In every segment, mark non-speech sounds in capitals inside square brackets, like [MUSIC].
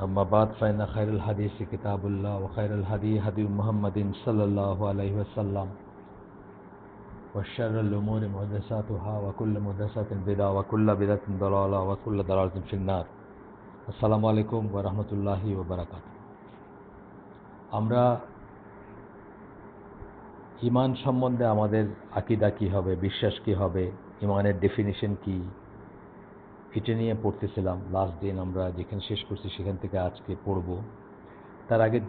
أما بعد فإن خير الحديث كتاب الله وخير الهدي هدي محمد صلى الله عليه وسلم وشر الأمور محدثاتها وكل محدثة بدعة وكل بدعة ضلالة وكل ضلالة في النار আসসালামু আলাইকুম ওয়া রাহমাতুল্লাহি ওয়া বারাকাতুহু আমরা ইমান সম্বন্ধে আমাদের আকিদা কি হবে বিশ্বাস কি হবে ইমানের ডেফিনিশন কি এটা নিয়ে পড়তেছিলাম। লাস্ট দিন আমরা যেখানে শেষ করছি সেখান থেকে আজকে পড়ব। তার আগে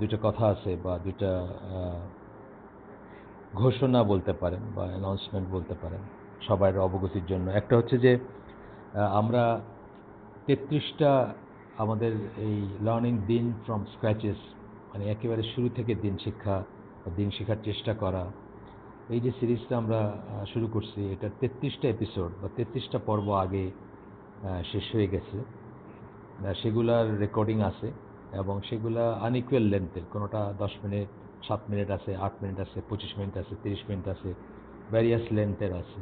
দুটো কথা আছে বা দুটা ঘোষণা বলতে পারেন বা অ্যানাউন্সমেন্ট বলতে পারেন সবার অবগতির জন্য। একটা হচ্ছে যে আমরা তেত্রিশটা আমাদের এই লার্নিং দিন ফ্রম স্ক্র্যাচেস মানে একেবারে শুরু থেকে দিন শিক্ষা বা দিন শেখার চেষ্টা করা এই যে সিরিজটা আমরা শুরু করছি, এটা তেত্রিশটা এপিসোড বা তেত্রিশটা পর্ব আগে শেষ হয়ে গেছে। সেগুলার রেকর্ডিং আছে, এবং সেগুলা আনইকুয়াল লেন্থের কোনোটা দশ মিনিট, সাত মিনিট আছে, আট মিনিট আছে, পঁচিশ মিনিট আছে, তিরিশ মিনিট আছে ভ্যারিয়াস লেন্থের আছে।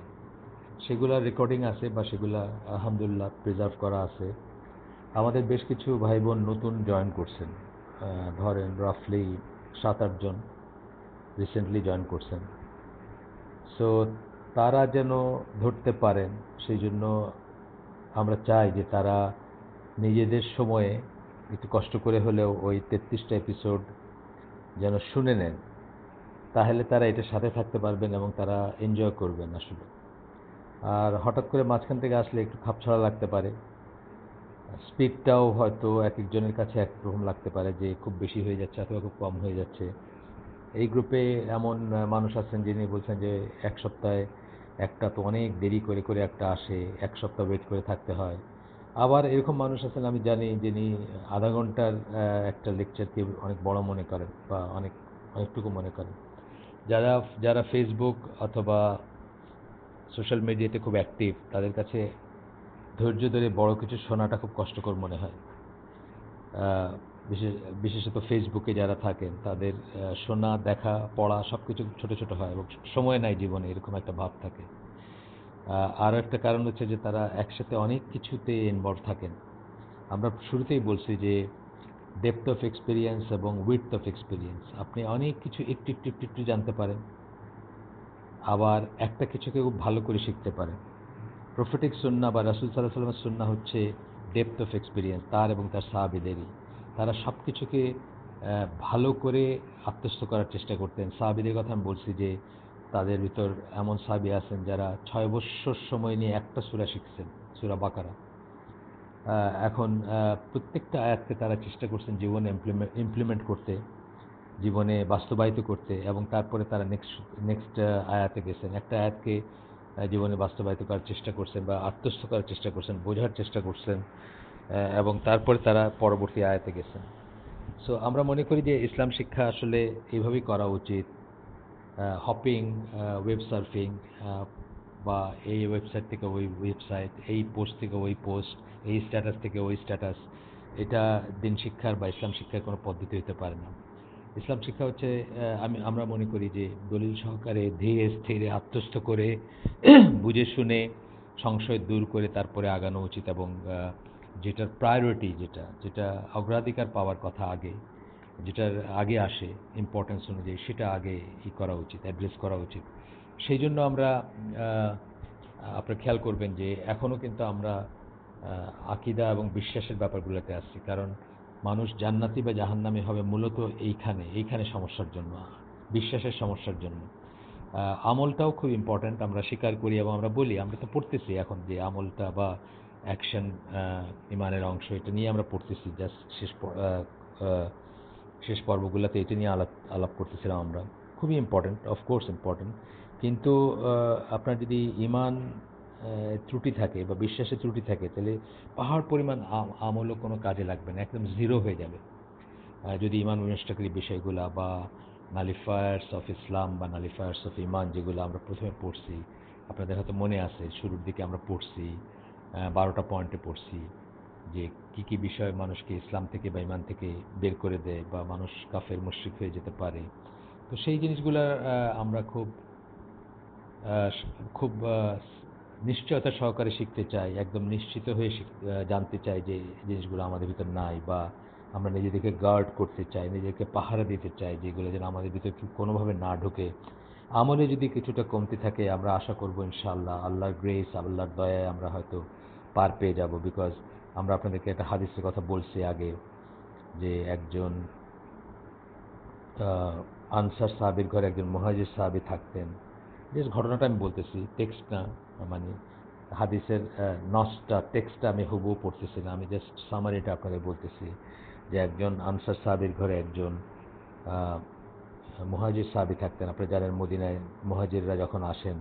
সেগুলার রেকর্ডিং আছে, বা সেগুলা আলহামদুলিল্লাহ প্রিজার্ভ করা আছে। আমাদের বেশ কিছু ভাই বোন নতুন জয়েন করছেন। ধরেন রাফলি সাত আটজন রিসেন্টলি জয়েন করছেন। সো তারা যেন ধরতে পারেন সেই জন্য আমরা চাই যে তারা নিজেদের সময়ে একটু কষ্ট করে হলেও ওই তেত্রিশটা এপিসোড যেন শুনে নেন। তাহলে তারা এটার সাথে থাকতে পারবেন এবং তারা এনজয় করবেন আসলে। আর হঠাৎ করে মাঝখান থেকে আসলে একটু খাপছাড়া লাগতে পারে। স্পিডটাও হয়তো এক একজনের কাছে একরকম লাগতে পারে যে খুব বেশি হয়ে যাচ্ছে অথবা খুব কম হয়ে যাচ্ছে। এই গ্রুপে এমন মানুষ আছেন যিনি বলছেন যে এক সপ্তাহে একটা তো অনেক দেরি করে করে একটা আসে, এক সপ্তাহ ওয়েট করে থাকতে হয়। আবার এরকম মানুষ আছেন, আমি জানি যিনি আধা ঘণ্টার একটা লেকচারকে অনেক বড় মনে করেন বা অনেক, অনেকটুকু মনে করেন। যারা যারা ফেসবুক অথবা সোশ্যাল মিডিয়াতে খুব অ্যাক্টিভ তাদের কাছে ধৈর্য ধরে বড় কিছু শোনাটা খুব কষ্টকর মনে হয়। বিশেষ, বিশেষত ফেসবুকে যারা থাকেন, তাদের শোনা, দেখা, পড়া সব কিছু ছোটো ছোটো হয় এবং সময় নাই জীবনে, এরকম একটা ভাব থাকে। আরও একটা কারণ হচ্ছে যে তারা একসাথে অনেক কিছুতে ইনভলভ থাকেন। আমরা শুরুতেই বলছি যে ডেপথ অফ এক্সপিরিয়েন্স এবং উইথ অফ এক্সপিরিয়েন্স আপনি অনেক কিছু একটু একটু একটু একটু জানতে পারেন। আবার একটা কিছুকে খুব ভালো করে শিখতে পারেন। প্রফেটিক সুন্না বা রাসুল সাল্লাহ সাল্লামের সুন্না হচ্ছে ডেপথ অফ এক্সপিরিয়েন্স তার এবং তার সাহাবিদেরই। তারা সব কিছুকে ভালো করে আত্মস্থ করার চেষ্টা করতেন। সাহাবিদের কথা আমি বলছি যে, তাদের ভিতর এমন সাহাবি আছেন যারা ছয় বৎসর সময় নিয়ে একটা সুরা শিখছেন, সুরা বাকারা। এখন প্রত্যেকটা আয়াতকে তারা চেষ্টা করছেন জীবনে ইমপ্লিমেন্ট করতে, জীবনে বাস্তবায়িত করতে এবং তারপরে তারা নেক্সট নেক্সট আয়াতে গেছেন। একটা আয়াতকে জীবনে বাস্তবায়িত করার চেষ্টা করছেন বা আত্মস্থ করার চেষ্টা করছেন, বোঝার চেষ্টা করছেন। এবং তারপরে তারা পরবর্তী আয়াতে গেছেন। সো আমরা মনে করি যে ইসলাম শিক্ষা আসলে এইভাবেই করা উচিত। হপিং ওয়েব সার্ফিং বা এই ওয়েবসাইট থেকে ওই ওয়েবসাইট এই পোস্ট থেকে ওই পোস্ট এই স্ট্যাটাস থেকে ওই স্ট্যাটাস এটা দিন শিক্ষার বা ইসলাম শিক্ষার কোনো পদ্ধতি হতে পারে না। ইসলাম শিক্ষা হচ্ছে আমি, আমরা মনে করি যে দলিল সহকারে ধীরে, স্থিরে, আত্মস্থ করে [CLEARS THROAT] বুঝে শুনে, সংশয় দূর করে তারপরে আগানো উচিত এবং যেটার প্রায়োরিটি যেটা যেটা অগ্রাধিকার পাওয়ার কথা আগে, যেটার আগে আসে ইম্পর্টেন্স অনুযায়ী, সেটা আগে ই করা উচিত অ্যাড্রেস করা উচিত। সেই জন্য আমরা আপনারা খেয়াল করবেন যে এখনও কিন্তু আমরা আকিদা এবং বিশ্বাসের ব্যাপারগুলোতে আসছি। কারণ মানুষ জান্নাতি বা জাহান্নামী হবে মূলত এইখানে এইখানে সমস্যার জন্য, বিশ্বাসের সমস্যার জন্য। আমলটাও খুব ইম্পর্ট্যান্ট আমরা স্বীকার করি এবং আমরা বলি, আমরা তো পড়তেছি এখন যে আমলটা বা অ্যাকশন ইমানের অংশ, এটা নিয়ে আমরা পড়তেছি। জাস্ট শেষ শেষ পর্বগুলোতে এটা নিয়ে আলাপ আলাপ করতেছিলাম আমরা। খুবই ইম্পর্ট্যান্ট অফকোর্স ইম্পর্ট্যান্ট কিন্তু আপনার যদি ইমান ত্রুটি থাকে বা বিশ্বাসে ত্রুটি থাকে, তাহলে পাহাড় পরিমাণ আম- আমলও কোনো কাজে লাগবে না, একদম জিরো হয়ে যাবে। যদি ইমান বিনষ্টকারী বিষয়গুলা বা নালিফায়ার্স অফ ইসলাম বা নালিফায়ার্স অফ ইমান যেগুলো আমরা প্রথমে পড়ছি, আপনাদের হয়তো মনে আছে, শুরুর দিকে আমরা পড়ছি বারোটা পয়েন্টে পড়ছি যে কি কি বিষয় মানুষকে ইসলাম থেকে বা ইমান থেকে বের করে দেয় বা মানুষ কাফের, মুশ্রিক হয়ে যেতে পারে। তো সেই জিনিসগুলো আমরা খুব খুব নিশ্চয়তা সহকারে শিখতে চাই, একদম নিশ্চিত হয়ে জানতে চাই যে জিনিসগুলো আমাদের ভিতর নাই বা আমরা নিজেদেরকে গার্ড করতে চাই নিজেকে পাহারা দিতে চাই যেগুলো যেন আমাদের ভিতরে কোনোভাবে না ঢুকে। আমলে যদি কিছুটা কমতে থাকে, আমরা আশা করব ইনশাআল্লাহ, আল্লাহর গ্রেস আল্লাহর দয়ায় আমরা হয়তো পার পেয়ে যাব বিকজ আমরা আপনাদেরকে একটা হাদিসের কথা বলছি আগে, যে একজন আনসার সাহাবির ঘরে একজন মহাজির সাহাবি থাকতেন। যে ঘটনাটা আমি বলতেছি টেক্সট না মানে হাদিসের নসটা, টেক্সটটা আমি হুবু পড়তেছি না, আমি জাস্ট সামারিটা আপনাদের বলতেছি, যে একজন আনসার সাহাবির ঘরে একজন মহাজির সাহাবি থাকতেন। আপনি জানেন মদিনায় মহাজিররা যখন আসেন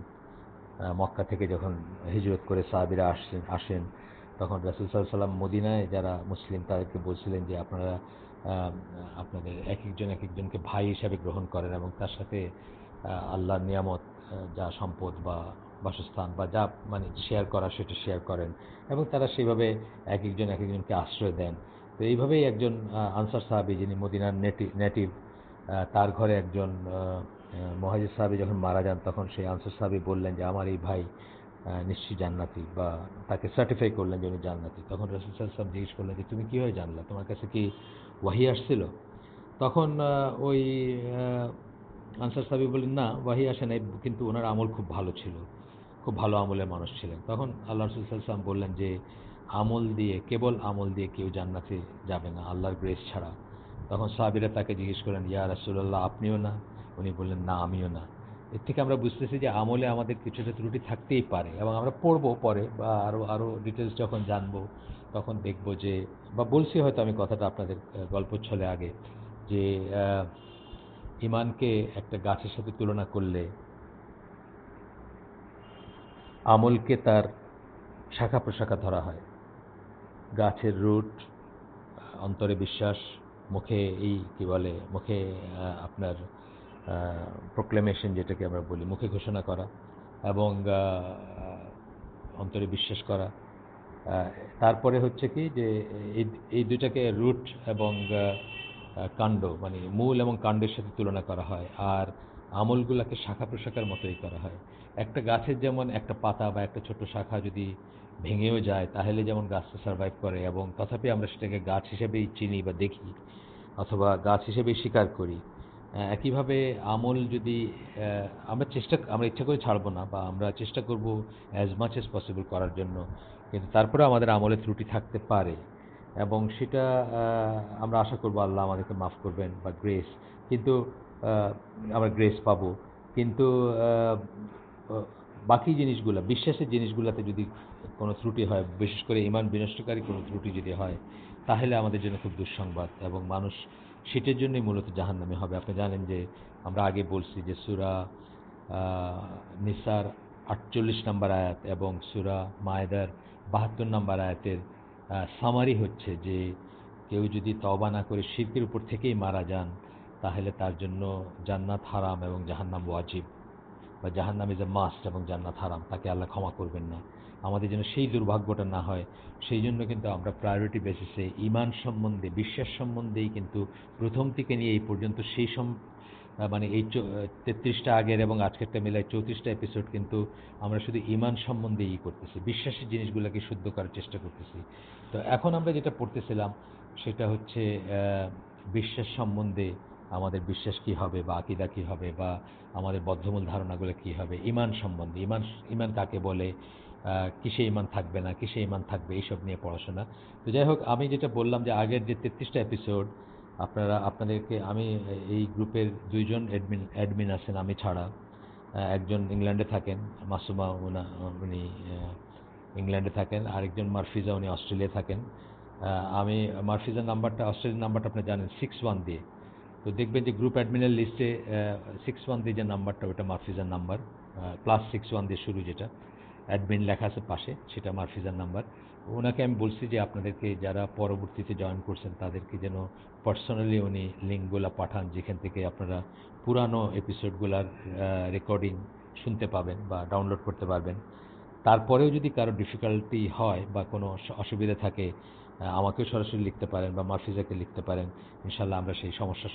মক্কা থেকে যখন হিজরত করে সাহাবিরা আসছেন, আসেন, তখন রাসুল সাল্লাম মদিনায় যারা মুসলিম, তাদেরকে বলছিলেন যে আপনারা আপনাদের এক একজন এক একজনকে ভাই হিসাবে গ্রহণ করেন এবং তার সাথে আল্লাহর নিয়ামত যা সম্পদ বা বাসস্থান বা যা মানে শেয়ার করা সেটা শেয়ার করেন এবং তারা সেইভাবে এক একজন এক একজনকে আশ্রয় দেন। তো এইভাবেই একজন আনসার সাহাবি যিনি মদিনার নেটিভ নেটিভ তার ঘরে একজন মহাজির সাহাবি যখন মারা যান, তখন সেই আনসার সাহাবি বললেন যে, আমার এই ভাই নিশ্চয়ই জান্নাতি বা তাকে সার্টিফাই করলেন যে উনি জান্নাতি। তখন রসুল সাহেব জিজ্ঞেস করলেন যে, তুমি কীভাবে জানলা? তোমার কাছে কি ওয়াহি আসছিল? তখন ওই আনসার সাহেব বললেন, না, ওয়াহি আসে নাই, কিন্তু ওনার আমল খুব ভালো ছিল। খুব ভালো আমলের মানুষ ছিলেন। তখন আল্লাহ রসুল সাল্লাম বললেন যে, আমল দিয়ে, কেবল আমল দিয়ে কেউ জান্নাতে যাবে না, আল্লাহর গ্রেস ছাড়া। তখন সাহাবিরা তাকে জিজ্ঞেস করেন ইয়া রাসুল্লাহ আপনিও না? উনি বললেন, না, আমিও না। এর থেকে আমরা বুঝতেছি যে আমলে আমাদের কিছুটা ত্রুটি থাকতেই পারে এবং আমরা পড়ব পরে বা আরও আরও ডিটেলস যখন জানব, তখন দেখব যে, বা বলছি হয়তো আমি কথাটা আপনাদের গল্প ছলে আগে, যে ইমানকে একটা গাছের সাথে তুলনা করলে আমলকে তার শাখা প্রশাখা ধরা হয়। গাছের রুট অন্তরে বিশ্বাস, মুখে এই কি বলে, মুখে আপনার প্রোক্লেমেশন যেটাকে আমরা বলি, মুখে ঘোষণা করা এবং অন্তরে বিশ্বাস করা। তারপরে হচ্ছে কি যে, এই দুটাকে রুট এবং কাণ্ড মানে মূল এবং কাণ্ডের সাথে তুলনা করা হয় আর আমলগুলোকে শাখা প্রশাখার মতোই করা হয়। একটা গাছের যেমন একটা পাতা বা একটা ছোট শাখা যদি ভেঙেও যায়, তাহলে যেমন গাছটা সার্ভাইভ করে এবং তথাপি আমরা সেটাকে গাছ হিসেবেই চিনি বা দেখি অথবা গাছ হিসেবেই স্বীকার করি। একইভাবে আমল যদি আমরা চেষ্টা, আমরা ইচ্ছা করে ছাড়বো না বা আমরা চেষ্টা করব অ্যাজ মাচ এজ পসিবল করার জন্য। কিন্তু তারপরে আমাদের আমলের ত্রুটি থাকতে পারে। এবং সেটা আমরা আশা করব আল্লাহ আমাদেরকে মাফ করবেন বা গ্রেস কিন্তু আমরা গ্রেস পাবো। কিন্তু বাকি জিনিসগুলো, বিশ্বাসের জিনিসগুলোতে যদি কোনো ত্রুটি হয়, বিশেষ করে ইমান বিনষ্টকারী কোনো ত্রুটি যদি হয়, তাহলে আমাদের জন্য খুব দুঃসংবাদ এবং মানুষ সেটার জন্যই মূলত জাহান নামে হবে। আপনি জানেন যে আমরা আগে বলছি যে সুরা নিসার আটচল্লিশ নম্বর আয়াত এবং সুরা মায়েদার বাহাত্তর নম্বর আয়াতের সামারি হচ্ছে যে কেউ যদি তবা না করে শিল্পের উপর থেকেই মারা যান, তাহলে তার জন্য জান্নাত হারাম এবং জাহান্নাম ওয়াজিব বা জাহান্নাম ইজ এ মাস্ট এবং জান্নাত হারাম, তাকে আল্লাহ ক্ষমা করবেন না। আমাদের যেন সেই দুর্ভাগ্যটা না হয়। সেই জন্য কিন্তু আমরা প্রায়োরিটি বেসিসে ইমান সম্বন্ধে, বিশ্বাস সম্বন্ধেই কিন্তু প্রথম থেকে নিয়ে এই পর্যন্ত সেই সম মানে এই তেত্রিশটা আগের এবং আজকেরটা মেলায় চৌত্রিশটা এপিসোড কিন্তু আমরা শুধু ইমান সম্বন্ধে ই করতেছি। বিশ্বাসের জিনিসগুলোকে শুদ্ধ করার চেষ্টা করতেছি। তো এখন আমরা যেটা পড়তেছিলাম সেটা হচ্ছে বিশ্বাস সম্বন্ধে আমাদের বিশ্বাস কি হবে বা আকিদা কী হবে বা আমাদের বদ্ধমূল ধারণাগুলো কী হবে। ইমান সম্বন্ধে, ইমান ইমান কাকে বলে? কিসে ইমান থাকবে না, কিসে ইমান থাকবে, এইসব নিয়ে পড়াশোনা। তো যাই হোক, আমি যেটা বললাম যে আগের যে তেত্রিশটা এপিসোড আপনারা, আপনাদেরকে আমি এই গ্রুপের দুইজন অ্যাডমিন অ্যাডমিন আছেন আমি ছাড়া। একজন ইংল্যান্ডে থাকেন, মাসুমা উনা, উনি ইংল্যান্ডে থাকেন। আরেকজন মারফিজা, উনি অস্ট্রেলিয়া থাকেন। আমি মারফিজার নাম্বারটা, অস্ট্রেলিয়ার নাম্বারটা আপনি জানেন সিক্স ওয়ান দিয়ে। তো দেখবেন যে গ্রুপ অ্যাডমিনের লিস্টে সিক্স ওয়ান দিয়ে যে নাম্বারটা ওটা মারফিজার নাম্বার। প্লাস সিক্স ওয়ান দিয়ে শুরু যেটা। অ্যাডমিন লেখা আছে পাশে, সেটা মারফিজার নাম্বার। ওনাকে আমি বলছি যে আপনাদেরকে যারা পরবর্তীতে জয়েন করছেন, তাদেরকে যেন পার্সোনালি উনি লিঙ্কগুলো পাঠান, যেখান থেকে আপনারা পুরানো এপিসোডগুলোর রেকর্ডিং শুনতে পাবেন বা ডাউনলোড করতে পারবেন। তারপরেও যদি কারও ডিফিকাল্টি হয় বা কোনো অসুবিধা থাকে আমাকেও সরাসরি লিখতে পারেন বা মার্ফিজাকে লিখতে পারেন। ইনশাল্লাহ আমরা সেই সমস্যার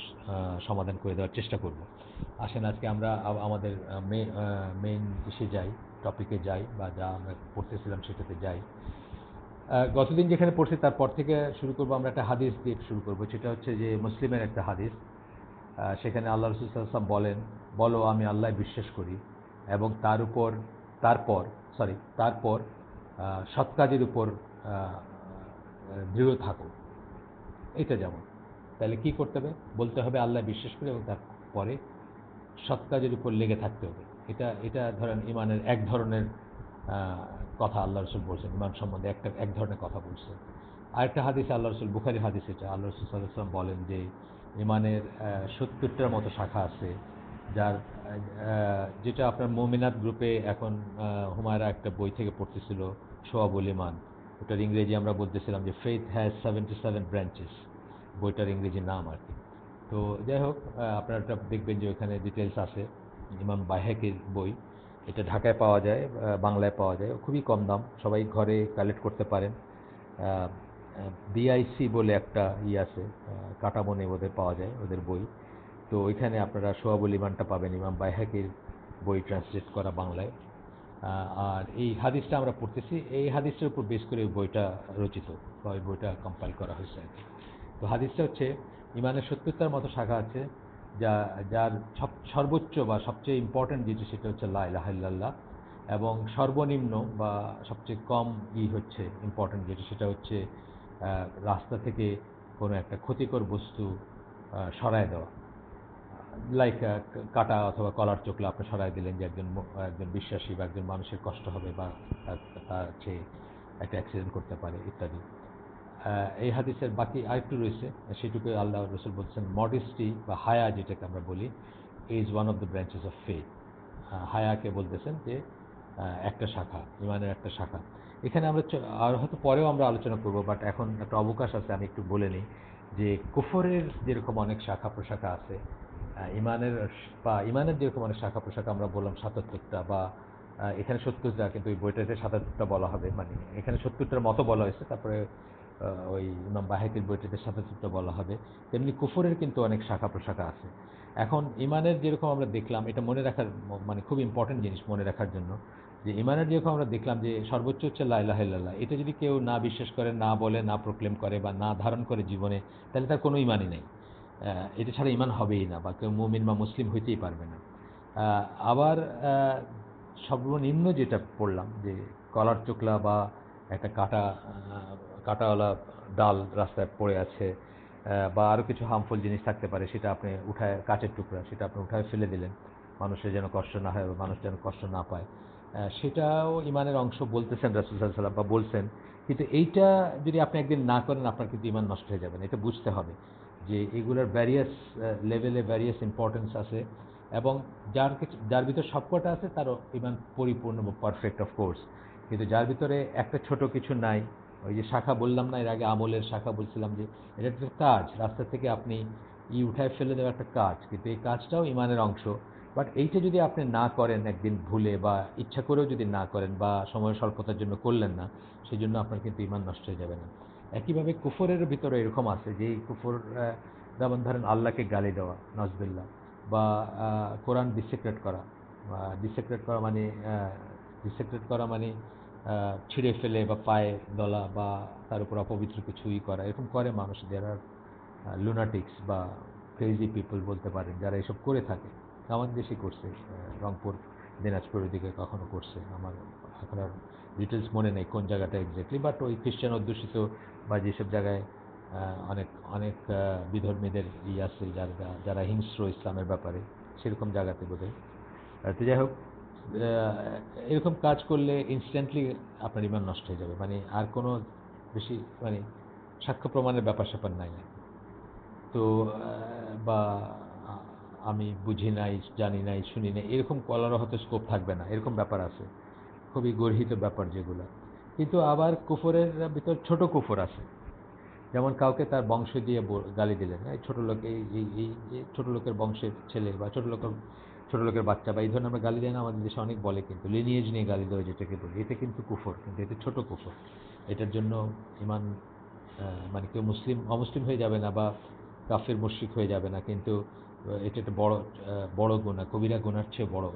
সমাধান করে দেওয়ার চেষ্টা করব। আসেন, আজকে আমরা আমাদের মেইন ইসে যাই। টপিকে যাই বা যা আমরা পড়তেছিলাম সেটাতে যাই। গতদিন যেখানে পড়ছি তারপর থেকে শুরু করব, আমরা একটা হাদিস দিয়ে শুরু করব। সেটা হচ্ছে যে মুসলিমের একটা হাদিস। সেখানে আল্লাহ রসুলাম বলেন, বলো, আমি আল্লাহ বিশ্বাস করি এবং তার উপর, তারপর সরি তারপর সৎ কাজের উপর দৃঢ় থাকো। এটা যেমন। তাহলে কি করতে হবে? বলতে হবে আল্লাহ বিশ্বাস করি এবং তারপরে সৎ কাজের উপর লেগে থাকতে হবে। এটা এটা ধরেন ইমানের এক ধরনের কথা আল্লাহ রসুল বলছেন। ইমান সম্বন্ধে একটা, এক ধরনের কথা বলছেন। আরেকটা হাদিস আল্লাহ রসুল, বুখারি হাদিস এটা। আল্লাহ রসুল সাল্লাম বলেন যে, ইমানের সত্তরটার মতো শাখা আছে, যার যেটা আপনার মোমিনাত গ্রুপে এখন হুমায়রা একটা বই থেকে পড়তেছিল, সোয়াবুল ইমান ওটার ইংরেজি আমরা বলতেছিলাম যে faith has seventy seven branches বইটার ইংরেজি নাম আর কি। তো যাই হোক আপনারা দেখবেন যে ওখানে ডিটেলস আছে। ইমাম বাহেকের বই। এটা ঢাকায় পাওয়া যায় বাংলায় পাওয়া যায়। খুবই কম দাম, সবাই ঘরে কালেক্ট করতে পারেন। বিআইসি বলে একটা ই আছে কাটামনে ওদের পাওয়া যায়, ওদের বই। তো ওইখানে আপনারা সোয়াবুল ইমানটা পাবেন ইমাম বাইহাকির বই ট্রান্সলেট করা বাংলায়। আর এই হাদিসটা আমরা পড়তেছি, এই হাদিসটার উপর বেশ করে ওই বইটা রচিত, বা ওই বইটা কম্পাইল করা হয়েছে তো হাদিসটা হচ্ছে, ইমানের সত্যতার মতো শাখা আছে যা, যার সর্বোচ্চ বা সবচেয়ে ইম্পর্ট্যান্ট যেটি সেটা হচ্ছে লাইলাহাল্লাহ এবং সর্বনিম্ন বা সবচেয়ে কম ই হচ্ছে ইম্পর্ট্যান্ট যেটি সেটা হচ্ছে রাস্তা থেকে কোনো একটা ক্ষতিকর বস্তু সরায় দেওয়া। লাইক কাটা অথবা কলার চোখলা আপনি সরাই দিলেন যে একজন একজন বিশ্বাসী বা একজন মানুষের কষ্ট হবে বা তার হচ্ছে একটা অ্যাক্সিডেন্ট করতে পারে, ইত্যাদি। এই হাদিসের বাকি আরেকটু রয়েছে, সেটুকু আল্লাহ রসুল বলছেন মডেস্টি বা হায়া যেটাকে আমরা বলি is one of the branches of faith হায়াকে বলতেছেন যে একটা শাখা, ইমানের একটা শাখা। এখানে আমরা আর হয়তো পরেও আমরা আলোচনা করব বাট এখন একটা অবকাশ আছে, আমি একটু বলে নিই যে, কুফরের যেরকম অনেক শাখা প্রশাখা আছে ইমানের বা ইমানের যেরকম অনেক শাখা প্রশাখা আমরা বললাম সাতাত্তরটা বা এখানে সত্তরটা, কিন্তু ওই বইটাতে সাতাত্তরটা বলা হবে মানে এখানে সত্তরটার মতো বলা হয়েছে, তারপরে ওই ইমাম বাহেকের বইটাতে সাতাত্তরটা বলা হবে। তেমনি কুফরের কিন্তু অনেক শাখা প্রশাখা আছে। এখন ইমানের যেরকম আমরা দেখলাম, এটা মনে রাখার মানে খুব ইম্পর্টেন্ট জিনিস মনে রাখার জন্য যে ইমানের যেরকম আমরা দেখলাম যে সর্বোচ্চ হচ্ছে লাইলাহিল্লাহ এটা যদি কেউ না বিশ্বাস করে, না বলে, না প্রক্লেম করে বা না ধারণ করে জীবনে, তাহলে তার কোনো ইমানই নেই। এটা ছাড়া ইমান হবেই না বা কেউ মুমিন বা মুসলিম হইতেই পারবে না। আবার সর্বনিম্ন যেটা পড়লাম যে কলার চোকলা বা একটা কাটা কাটাওয়ালা ডাল রাস্তায় পড়ে আছে বা আরও কিছু হার্মফুল জিনিস থাকতে পারে, সেটা আপনি উঠায়, কাচের টুকরা, সেটা আপনি উঠায় ফেলে দিলেন। মানুষের যেন কষ্ট না হয় বা মানুষ যেন কষ্ট না পায়। সেটাও ইমানের অংশ বলতেছেন রাসুল সাল্লাম বা বলছেন। কিন্তু এইটা যদি আপনি একদিন না করেন, আপনার কিন্তু ইমান নষ্ট হয়ে যাবেন এটা বুঝতে হবে যে এগুলোর ভ্যারিয়াস লেভেলে ভ্যারিয়াস ইম্পর্টেন্স আছে এবং যার কিছু, যার ভিতর সবকটা আছে, তারও ইমান পরিপূর্ণ বা পারফেক্ট অফ কোর্স কিন্তু যার ভিতরে একটা ছোট কিছু নাই, ওই যে শাখা বললাম না, এর আগে আমলের শাখা বলছিলাম যে, এটা একটা কাজ, রাস্তা থেকে আপনি ই উঠায় ফেলে দেওয়া একটা কাজ, কিন্তু এই কাজটাও ইমানের অংশ। বাট এইটা যদি আপনি না করেন একদিন ভুলে বা ইচ্ছা করেও যদি না করেন বা সময় স্বল্পতার জন্য করলেন না সেই জন্য আপনার কিন্তু ইমান নষ্ট হয়ে যাবে না। একইভাবে কুফরের ভিতরে এরকম আছে যে কুফর যেমন ধরেন আল্লাহকে গালি দেওয়া নজদুল্লাহ বা কোরআন ডিসেক্রেট করা ডিসেক্রেট করা মানে ডিসেক্রেট করা মানে ছিঁড়ে ফেলে বা পায়ে দলা বা তার উপর অপবিত্র কিছুই করা, এরকম করে মানুষ। যারা লুনাটিক্স বা ক্রেজি পিপল বলতে পারেন যারা এসব করে থাকে। আমাদের দেশে করছে রংপুর, দিনাজপুরের দিকে কখনো করছে। আমার এখন আর ডিটেলস মনে নেই কোন জায়গাটা এক্স্যাক্টলি বাট ওই খ্রিস্টান অধ্যুষিত বা যেসব জায়গায় অনেক অনেক বিধর্মীদের ই আছে যারা যারা হিংস্র ইসলামের ব্যাপারে, সেরকম জায়গাতে বোধ তো যাই হোক এরকম কাজ করলে ইনস্ট্যান্টলি আপনার ইমান নষ্ট হয়ে যাবে। মানে আর কোনো বেশি মানে সাক্ষ্য প্রমাণের ব্যাপার স্যাপার নাই। তো বা আমি বুঝি নাই, জানি নাই, শুনি নাই, এরকম কলারও হয়তো স্কোপ থাকবে না। এরকম ব্যাপার আছে। খুবই গর্হিত ব্যাপার যেগুলো। কিন্তু আবার কুফরের ভিতর ছোট কুফর আছে। যেমন কাউকে তার বংশ দিয়ে গালি দিলেন। এই ছোট লোক, এই এই এই লোকের বংশের ছেলে বা ছোট লোকের ছোট লোকের বাচ্চা বা এই ধরনের আমরা গালি দেয় না, আমাদের দেশে অনেক বলে কিন্তু লিনিয়েজ নিয়ে গালি দেওয়া যেটাকে বলি। এতে কিন্তু কুফর, কিন্তু এতে ছোট কুফর। এটার জন্য ইমান মানে কেউ মুসলিম, অমুসলিম হয়ে যাবে না বা কাফের মুশরিক হয়ে যাবে না, কিন্তু এটা একটা বড় বড় গুণা কবিরা গোনার চেয়ে বড়।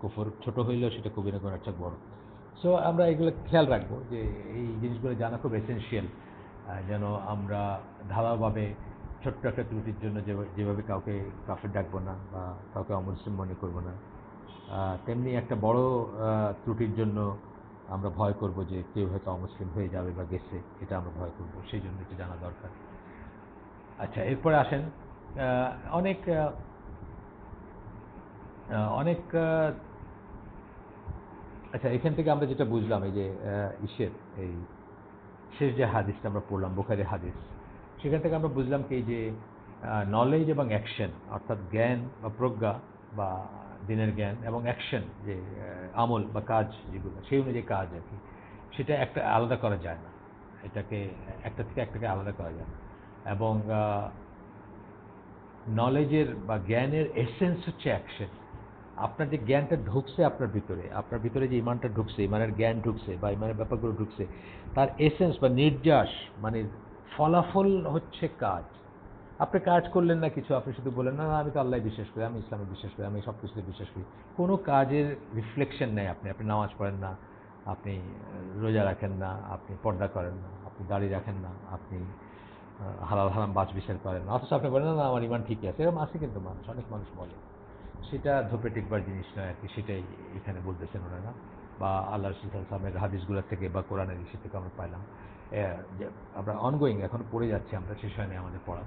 কুফর ছোট হইলেও সেটা কবিরা গোনার চেয়ে বড়। সো আমরা এগুলো খেয়াল রাখব যে এই জিনিসগুলো জানা খুব এসেনশিয়াল যেন আমরা ধারাভাবে ছোট্ট একটা ত্রুটির জন্য যেভাবে- কাউকে কাফের ডাকবো না বা কাউকে অমুসলিম মনে করব না। তেমনি একটা বড় ত্রুটির জন্য আমরা ভয় করব যে কেউ হয়তো অমুসলিম হয়ে যাবে বা গেছে, এটা আমরা ভয় করব। সেই জন্য এটা জানা দরকার। আচ্ছা এরপরে আসেন অনেক অনেক আচ্ছা এখান থেকে আমরা যেটা বুঝলাম, এই যে ইসের এই শেষ যে হাদিসটা আমরা পড়লাম বোখারি হাদিস সেখান থেকে আমরা বুঝলাম কি যে নলেজ এবং অ্যাকশন অর্থাৎ জ্ঞান বা প্রজ্ঞা বা দিনের জ্ঞান এবং অ্যাকশন যে আমল বা কাজ যেগুলো, সেই অনুযায়ী কাজ আর কি, সেটা একটা আলাদা করা যায় না। এটাকে, একটা থেকে একটাকে আলাদা করা যায় না। এবং নলেজের বা জ্ঞানের এসেন্স হচ্ছে অ্যাকশন আপনার যে জ্ঞানটা ঢুকছে আপনার ভিতরে আপনার ভিতরে যে ইমানটা ঢুকছে, ইমানের জ্ঞান ঢুকছে বা ইমানের ব্যাপারগুলো ঢুকছে, তার এসেন্স বা নির্যাস মানে ফলাফল হচ্ছে কাজ। আপনি কাজ করলেন না কিছু, আপনি শুধু বললেন, না আমি তো আল্লাহ বিশ্বাস করি, আমি ইসলামে বিশ্বাস করি, আমি সব কিছুতে বিশ্বাস করি। কোনো কাজের রিফ্লেকশন নেই আপনি। আপনি নামাজ পড়েন না, আপনি রোজা রাখেন না, আপনি পর্দা করেন না, আপনি দাড়ি রাখেন না, আপনি হালাল হারাম বাজ বিচার করেন না। অথচ আপনি বলেন, না আমার ইমান ঠিকই আছে। এরকম আছে কিন্তু মানুষ, অনেক মানুষ বলে। সেটা ধোপে টিকবার জিনিস নয় আর কি, সেটাই এখানে বলতেছেন ওনারা। বা আল্লাহ রসুল সালামের হাদিসগুলো থেকে বা কোরআনের ইসে থেকে আমরা পাইলাম। আমরা অনগোয়িং এখন পড়ে যাচ্ছি, আমরা শেষ হয়নি আমাদের পড়া।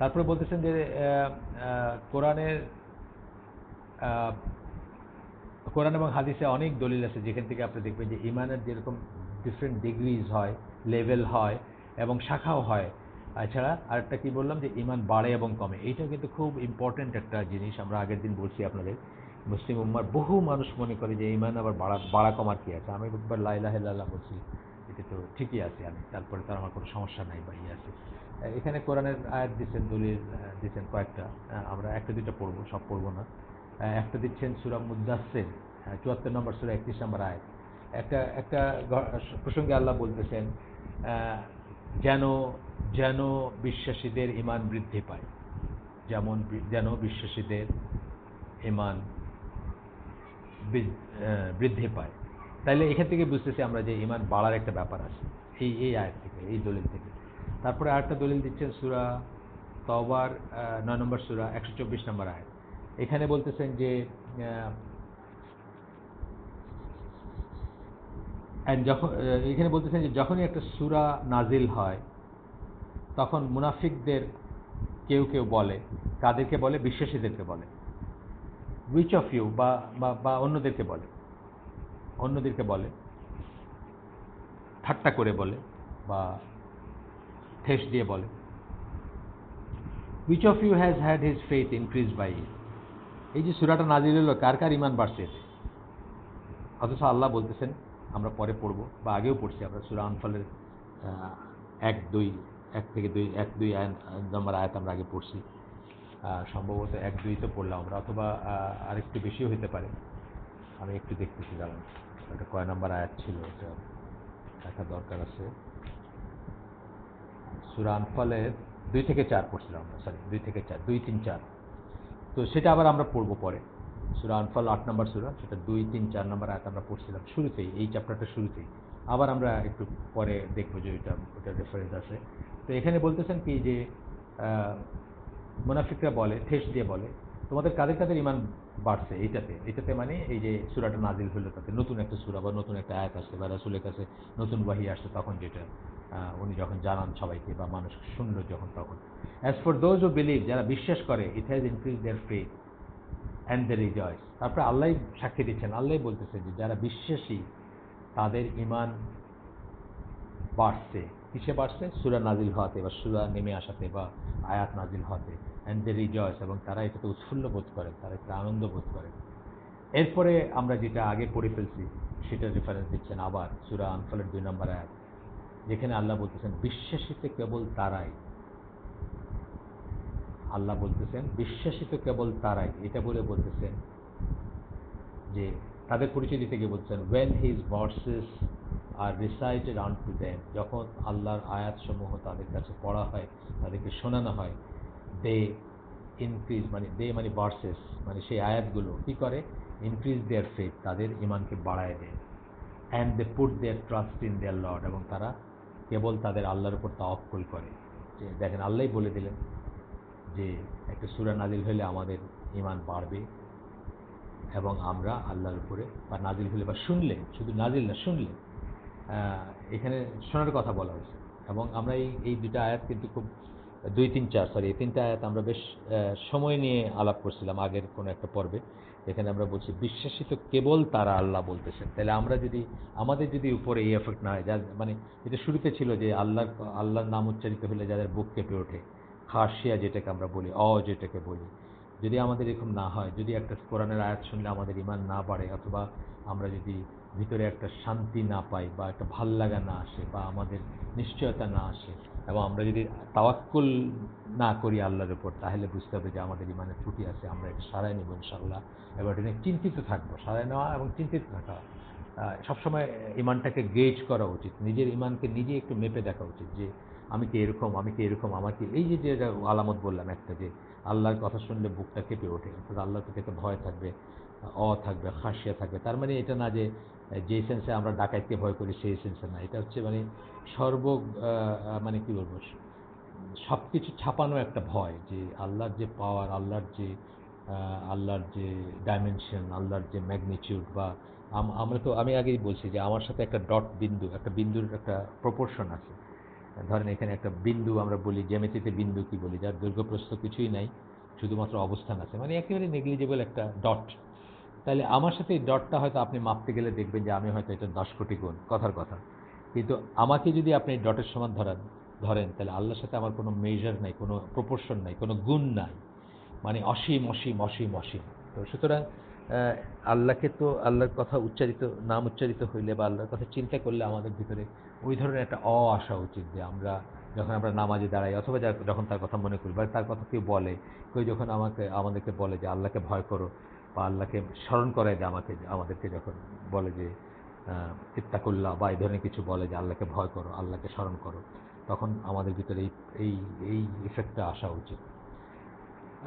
তারপরে বলতেছেন যে কোরআনের কোরআন এবং হাদিসে অনেক দলিল আছে, যেখান থেকে আপনি দেখবেন যে ইমানের যেরকম ডিফারেন্ট ডিগ্রিজ হয় লেভেল হয়, এবং শাখাও হয়। এছাড়া আরেকটা কি বললাম যে, ইমান বাড়ে এবং কমে। এইটা কিন্তু খুব ইম্পর্ট্যান্ট একটা জিনিস, আমরা আগের দিন বলছি আপনাদের। মুসলিম উম্মার বহু মানুষ মনে করে যে, ইমান আবার বাড়া বাড়া কমার কি আছে? আমি একবার লাইলাহ বলছি। এটা তো ঠিকই আছে আমি, তারপরে তো আমার কোনো সমস্যা নাই বা ইয়ে আছে। এখানে কোরআনের আয়াত দিচ্ছেন, দলিল দিচ্ছেন কয়েকটা আমরা একটা দুইটা পড়ব, সব পড়ব না। একটা দিচ্ছেন সুরা মুদাসের চুয়াত্তর নম্বর সুরা, একত্রিশ নম্বর আয়াত। একটা একটা প্রসঙ্গে আল্লাহ বলতেছেন যেন যেন বিশ্বাসীদের ইমান বৃদ্ধি পায়। যেমন যেন বিশ্বাসীদের ইমান বৃদ্ধি পায়। তাইলে এখান থেকে বুঝতেছি আমরা যে ইমান বাড়ার একটা ব্যাপার আছে। এই এই আয়াত থেকে এই দলিল থেকে। তারপরে আরেকটা দলিল দিচ্ছেন সুরা তওবার আহ, নয় নম্বর সুরা একশো চব্বিশ নম্বর আয়াত। এখানে বলতেছেন যে যখন এখানে বলতেছেন যে যখনই একটা সুরা নাজিল হয় তখন মুনাফিকদের কেউ কেউ বলে কাদেরকে বলে? বিশ্বাসীদেরকে বলে। উইচ অফ ইউ বা- বা অন্যদেরকে বলে। অন্যদেরকে বলে, ঠাট্টা করে বলে বা ঠেস দিয়ে বলে। Which of you has had his faith increase by এই যে সুরাটা নাজিল হলো, কার কার ইমান বাড়ছে অথচ আল্লাহ বলতেছেন, আমরা পরে পড়ব বা আগেও পড়ছি, আমরা সুরা আনফলের এক, দুই, এক থেকে দুই, এক, দুই নম্বর আয়াত আমরা আগে পড়ছি। সম্ভবত এক, দুই তো পড়লাম আমরা, অথবা আরেকটু বেশিও হতে পারে। আমি একটু দেখতেছি দাঁড়ান। এটা কয় নম্বর আয়াত ছিল, এটা দেখা দরকার আছে। সুরা আনফালের দুই থেকে চার পড়ছিলাম আমরা সরি দুই থেকে চার, দুই, তিন, চার। তো সেটা আবার আমরা পড়ব পরে। সুরা আনফাল আট নম্বর সুরা, সেটা দুই, তিন, চার নম্বর আয়াত আমরা পড়ছিলাম শুরুতেই, এই চ্যাপ্টারটা শুরুতেই। আবার আমরা একটু পরে দেখব যে ওইটা ওটা রেফারেন্স আছে। তো এখানে বলতেছেন কি যে মুনাফিকরা বলে, ঠেস দিয়ে বলে, তোমাদের কাদের কাদের ইমান বাড়ছে এইটাতে। এইটাতে মানে এই যে সুরাটা নাজিল হলো তাতে নতুন একটা সুরা বা নতুন একটা আয়াত আসছে বা রাসুলের কাছে নতুন বাহি আসছে তখন যেটা উনি যখন জানান সবাইকে বা মানুষ শুনলো যখন তখন। As for those who believe যারা বিশ্বাস করে it has increase their faith and they rejoice তারপরে আল্লাহ সাক্ষী দিচ্ছেন আল্লাহ বলতেছেন যে যারা বিশ্বাসী, তাদের ইমান বাড়ছে। কিসে বাড়ছে? সুরা নাজিল হওয়াতে বা সুরা নেমে আসাতে বা আয়াত নাজিল হওয়াতে। অ্যান্ড দ্য রিজয়েস এবং তারা এটাতে উৎফুল্ল বোধ করেন, তারা এটাতে আনন্দ বোধ করেন। এরপরে আমরা যেটা আগে পড়ে ফেলছি সেটা রেফারেন্স দিচ্ছেন আবার সুরা আনফালের দুই নম্বর আয়াত, যেখানে আল্লাহ বলতেছেন, বিশ্বাসিত কেবল তারাই। আল্লাহ বলতেছেন, বিশ্বাসিত কেবল তারাই। এটা বলে বলতেছেন যে, তাদের পরিচয় দিতে গিয়ে বলছেন when his verses are recited unto them যখন আল্লাহর আয়াতসমূহ তাদের কাছে পড়া হয়, তাদেরকে শোনানো হয় দে ইনক্রিজ মানে দে মানে ভার্সেস মানে সেই আয়াতগুলো কী করে? ইনক্রিজ দেয়ার ফেথ তাদের ইমানকে বাড়ায় দেয়। And they put their trust in their lord এবং তারা কেবল তাদের আল্লাহর উপর তা তাওয়াক্কুল করে। যে দেখেন আল্লাহই বলে দিলেন যে একটা সুরা নাজিল হলে আমাদের ইমান বাড়বে এবং আমরা আল্লাহর উপরে বা নাজিল হলে বা শুনলে, শুধু নাজিল না, শুনলে এখানে শোনার কথা বলা হয়েছে। এবং আমরা এই এই দুটা আয়াত কিন্তু খুব দুই তিন চার সরি এই তিনটা আয়াত আমরা বেশ সময় নিয়ে আলাপ করছিলাম আগের কোনো একটা পর্বে। এখানে আমরা বলছি, বিশ্বাসিত কেবল তারা আল্লাহ বলতেছেন। তাহলে আমরা যদি, আমাদের যদি উপরে এই এফেক্ট না হয় যা মানে এটা শুরুতে ছিল যে আল্লাহর আল্লাহর নাম উচ্চারিত হলে যাদের বুক কেঁপে ওঠে, খাসিয়া যেটাকে আমরা বলি, অ যেটাকে বলি, যদি আমাদের এরকম না হয়, যদি একটা কোরআনের আয়াত শুনলে আমাদের ইমান না বাড়ে, অথবা আমরা যদি ভিতরে একটা শান্তি না পাই বা একটা ভালো লাগা না আসে বা আমাদের নিশ্চয়তা না আসে এবং আমরা যদি তাওয়াক্কুল না করি আল্লাহর উপর, তাহলে বুঝতে হবে যে আমাদের ইমানের ত্রুটি আছে, আমরা এটা সারাই নেব ইনশাল্লাহ এবার এটা নিয়ে চিন্তিত থাকব, সারাই নেওয়া এবং চিন্তিত থাকা। সবসময় ইমানটাকে গেজ করা উচিত, নিজের ইমানকে নিজে একটু মেপে দেখা উচিত যে আমি কি এরকম, আমি কি এরকম আমাকে এই যে যে আলামত বললাম একটা যে আল্লাহর কথা শুনলে বুকটা কেঁপে ওঠে, অর্থাৎ আল্লাহর প্রতি একটা ভয় থাকবে, অ থাকবে, খাসিয়া থাকবে, তার মানে এটা না যে যে সেন্সে আমরা ডাকাইতে ভয় করি, সেই সেন্সে না, এটা হচ্ছে মানে সর্ব মানে কী বলব সব কিছু ছাপানো একটা ভয় যে আল্লাহর যে পাওয়ার আল্লাহর যে আল্লাহর যে ডাইমেনশন আল্লাহর যে ম্যাগনিচিউড বা আমরা তো, আমি আগেই বলছি যে আমার সাথে একটা ডট বিন্দু, একটা বিন্দুর একটা প্রপোর্শন আছে। ধরেন এখানে একটা বিন্দু আমরা বলি, জ্যামিতিতে বিন্দু কি বলি, যার দৈর্ঘ্যপ্রস্থ কিছুই নাই, শুধুমাত্র অবস্থান আছে মানে একেবারে নেগলিজেবল একটা ডট তাহলে আমার সাথে এই ডটটা হয়তো আপনি মাপতে গেলে দেখবেন যে আমি হয়তো এটা দশ কোটি গুণ, কথার কথা। কিন্তু আমাকে যদি আপনি ডটের সমান ধরেন ধরেন, তাহলে আল্লাহর সাথে আমার কোনো মেজার নাই, কোনো প্রপোর্শন নাই, কোনো গুণ নাই। মানে অসীম অসীম অসীম অসীম। তো সুতরাং আল্লাহকে তো আল্লাহর কথা উচ্চারিত, নাম উচ্চারিত হইলে বা আল্লাহর কথা চিন্তা করলে আমাদের ভিতরে ওই ধরনের একটা অ আসা উচিত যে আমরা যখন আমরা নামাজে দাঁড়াই অথবা যখন তার কথা মনে করি বা তার কথা কেউ বলে, কেউ যখন আমাকে, আমাদেরকে বলে যে আল্লাহকে ভয় করো বা আল্লাহকে স্মরণ করায় যে আমাকে, আমাদেরকে যখন বলে যে ইত্তাকুল্লাহ বা এই ধরনের কিছু বলে যে আল্লাহকে ভয় করো, আল্লাহকে স্মরণ করো, তখন আমাদের ভিতরে এই এই এই ইফেক্টটা আসা উচিত।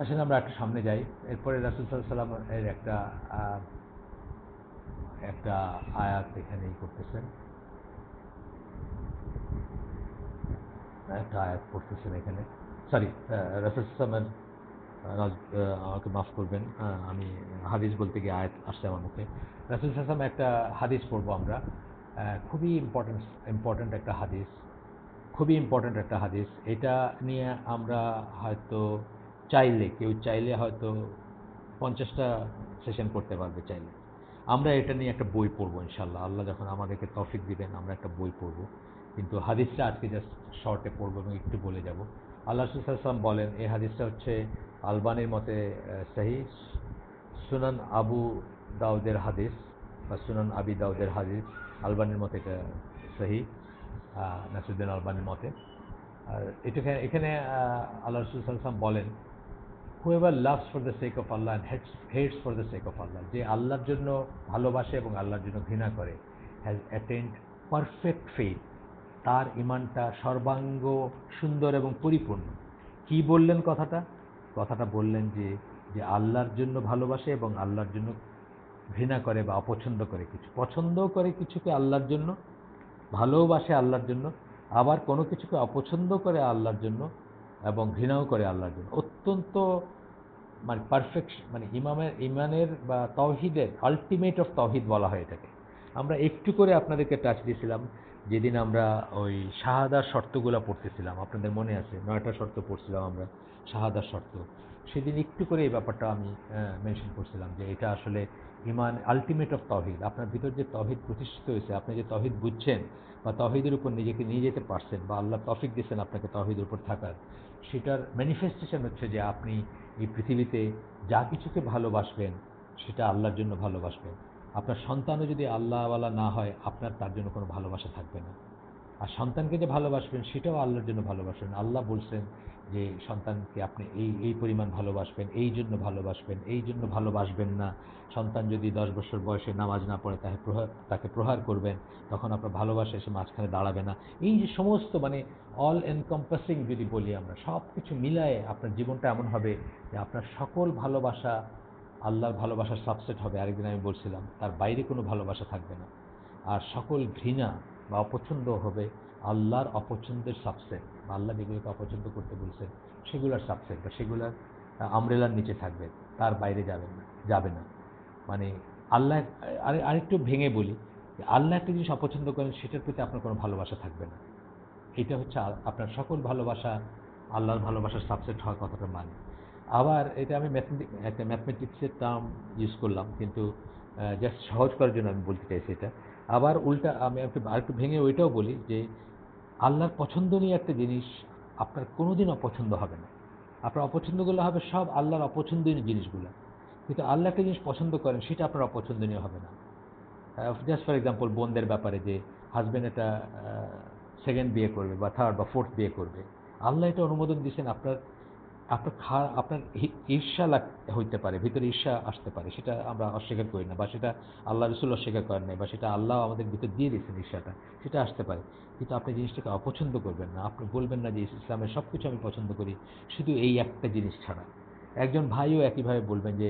আসলে আমরা একটু সামনে যাই। এরপরে রাসুল সাল্লাম এর একটা একটা আয়াত এখানেই করতেছেন। একটা আয়াত পড়তেছেন এখানে। সরি রাসুল সালামের আমাকে মাফ করবেন আমি হাদিস বলতে গিয়ে আয়াত আসছে আমার মুখে। রাসুল সালাম একটা হাদিস পড়ব আমরা। খুবই ইম্পর্টেন্ট ইম্পর্ট্যান্ট একটা হাদিস, খুবই ইম্পর্ট্যান্ট একটা হাদিস। এটা নিয়ে আমরা হয়তো চাইলে, কেউ চাইলে হয়তো পঞ্চাশটা সেশন করতে পারবে চাইলে। আমরা এটা নিয়ে একটা বই পড়ব ইনশাল্লাহ আল্লাহ যখন আমাদেরকে তফিক দিবেন, আমরা একটা বই পড়ব। কিন্তু হাদিসটা আজকে জাস্ট শর্টে পড়ব এবং একটু বলে যাব। আল্লাহ সুসাল্লাম বলেন, এই হাদিসটা হচ্ছে আলবানির মতে সাহি সুনান আবু দাউদের হাদিস বা সুনান আবি দাউদের হাদিস আলবানির মতে এটা সাহি নাসিরুদ্দিন আলবানির মতে। আর এটা এখানে আল্লাহ রসুলাম বলেন whoever loves for the sake of Allah and hates hates for the sake of Allah যে আল্লাহর জন্য ভালোবাসে এবং আল্লাহর জন্য ঘৃণা করে হ্যাজ অ্যাটেন্ড পারফেক্ট ফেথ তার ইমানটা সর্বাঙ্গ, সুন্দর এবং পরিপূর্ণ। কি বললেন কথাটা? কথাটা বললেন যে যে আল্লাহর জন্য ভালোবাসে এবং আল্লাহর জন্য ঘৃণা করে বা অপছন্দ করে কিছু। পছন্দও করে কিছুকে আল্লাহর জন্য, ভালোবাসে আল্লাহর জন্য, আবার কোনো কিছুকে অপছন্দ করে আল্লাহর জন্য এবং ঘৃণাও করে আল্লাহর জন্য। অত্যন্ত মানে পারফেক্ট মানে ইমামের, ইমানের বা তহিদের আলটিমেট অফ তহিদ বলা হয় এটাকে। আমরা একটু করে আপনাদেরকে টাচ দিয়েছিলাম। যেদিন আমরা ওই শাহাদার শর্তগুলো পড়তেছিলাম, আপনাদের মনে আছে? নয়টা শর্ত পড়ছিলাম আমরা, শাহাদার শর্ত। সেদিন একটু করে এই ব্যাপারটা আমি মেনশন করছিলাম যে এটা আসলে ইমান আলটিমেট অফ তহিদ আপনার ভিতর যে তহিদ প্রতিষ্ঠিত হয়েছে, আপনি যে তহিদ বুঝছেন বা তহিদের উপর নিজেকে নিয়ে যেতে পারছেন বা আল্লাহ তফিক দিয়েছেন আপনাকে তহিদের উপর থাকার, সেটার ম্যানিফেস্টেশন হচ্ছে যে আপনি এই পৃথিবীতে যা কিছুকে ভালোবাসবেন, সেটা আল্লাহর জন্য ভালোবাসবেন। আপনার সন্তানও যদি আল্লাহওয়ালা না হয়, আপনার তার জন্য কোনো ভালোবাসা থাকবে না। আর সন্তানকে যে ভালোবাসবেন, সেটাও আল্লাহর জন্য ভালোবাসবেন। আল্লাহ বলছেন যে, সন্তানকে আপনি এই এই পরিমাণ ভালোবাসবেন, এই জন্য ভালোবাসবেন, এই জন্য ভালোবাসবেন না। সন্তান যদি দশ বছর বয়সে নামাজ না পড়ে তাকে প্রহার তাকে প্রহার করবেন, তখন আপনার ভালোবাসা এসে মাঝখানে দাঁড়াবে না। এই যে সমস্ত মানে অল এনকম্পাসিং যদি বলি আমরা সব কিছু মিলায়ে আপনার জীবনটা এমন হবে যে, আপনার সকল ভালোবাসা আল্লাহর ভালোবাসার সাবসেট হবে, আরেকদিন আমি বলছিলাম, তার বাইরে কোনো ভালোবাসা থাকবে না। আর সকল ঘৃণা বা অপছন্দ হবে আল্লাহর অপছন্দের সাবসেট বা আল্লাহ যেগুলোকে অপছন্দ করতে বলছেন সেগুলোর সাবসেট বা সেগুলোর আমরেলার নিচে থাকবে, তার বাইরে যাবেন না, যাবে না। মানে আল্লাহ, আরে, আরেকটু ভেঙে বলি, আল্লাহ একটা জিনিস অপছন্দ করেন, সেটার প্রতি আপনার কোনো ভালোবাসা থাকবে না। এটা হচ্ছে আপনার সকল ভালোবাসা আল্লাহর ভালোবাসার সাবসেট হওয়ার কথাটা মানে। আবার এটা আমি ম্যাথমেটিক একটা ম্যাথমেটিক্সের টার্ম ইউজ করলাম, কিন্তু জাস্ট সহজ করার জন্য আমি বলতে চাইছি এটা। আবার উল্টা আমি একটু আরেকটু ভেঙে ওইটাও বলি যে, আল্লাহর পছন্দনীয় একটা জিনিস আপনার কোনোদিন অপছন্দ হবে না। আপনার অপছন্দগুলো হবে সব আল্লাহর অপছন্দনীয় জিনিসগুলো। কিন্তু আল্লাহ একটা জিনিস পছন্দ করেন, সেটা আপনার অপছন্দনীয় হবে না। জাস্ট ফর এক্সাম্পল বোনদের ব্যাপারে যে হাজব্যান্ড একটা সেকেন্ড বিয়ে করবে বা থার্ড বা ফোর্থ বিয়ে করবে। আল্লাহ এটা অনুমোদন দিয়েছেন আপনার আপনার খা, আপনার ঈর্ষা লাগ, হইতে পারে, ভিতরে ঈর্ষা আসতে পারে, সেটা আমরা অস্বীকার করি না, বা সেটা আল্লাহ রসুল অস্বীকার করেন নাই, বা সেটা আল্লাহ আমাদের ভিতর দিয়ে দিয়েছেন ঈর্ষাটা, সেটা আসতে পারে। কিন্তু আপনি জিনিসটাকে অপছন্দ করবেন না, আপনি বলবেন না যে ইসলামের সব কিছু আমি পছন্দ করি, শুধু এই একটা জিনিস ছাড়া। একজন ভাইও একইভাবে বলবেন যে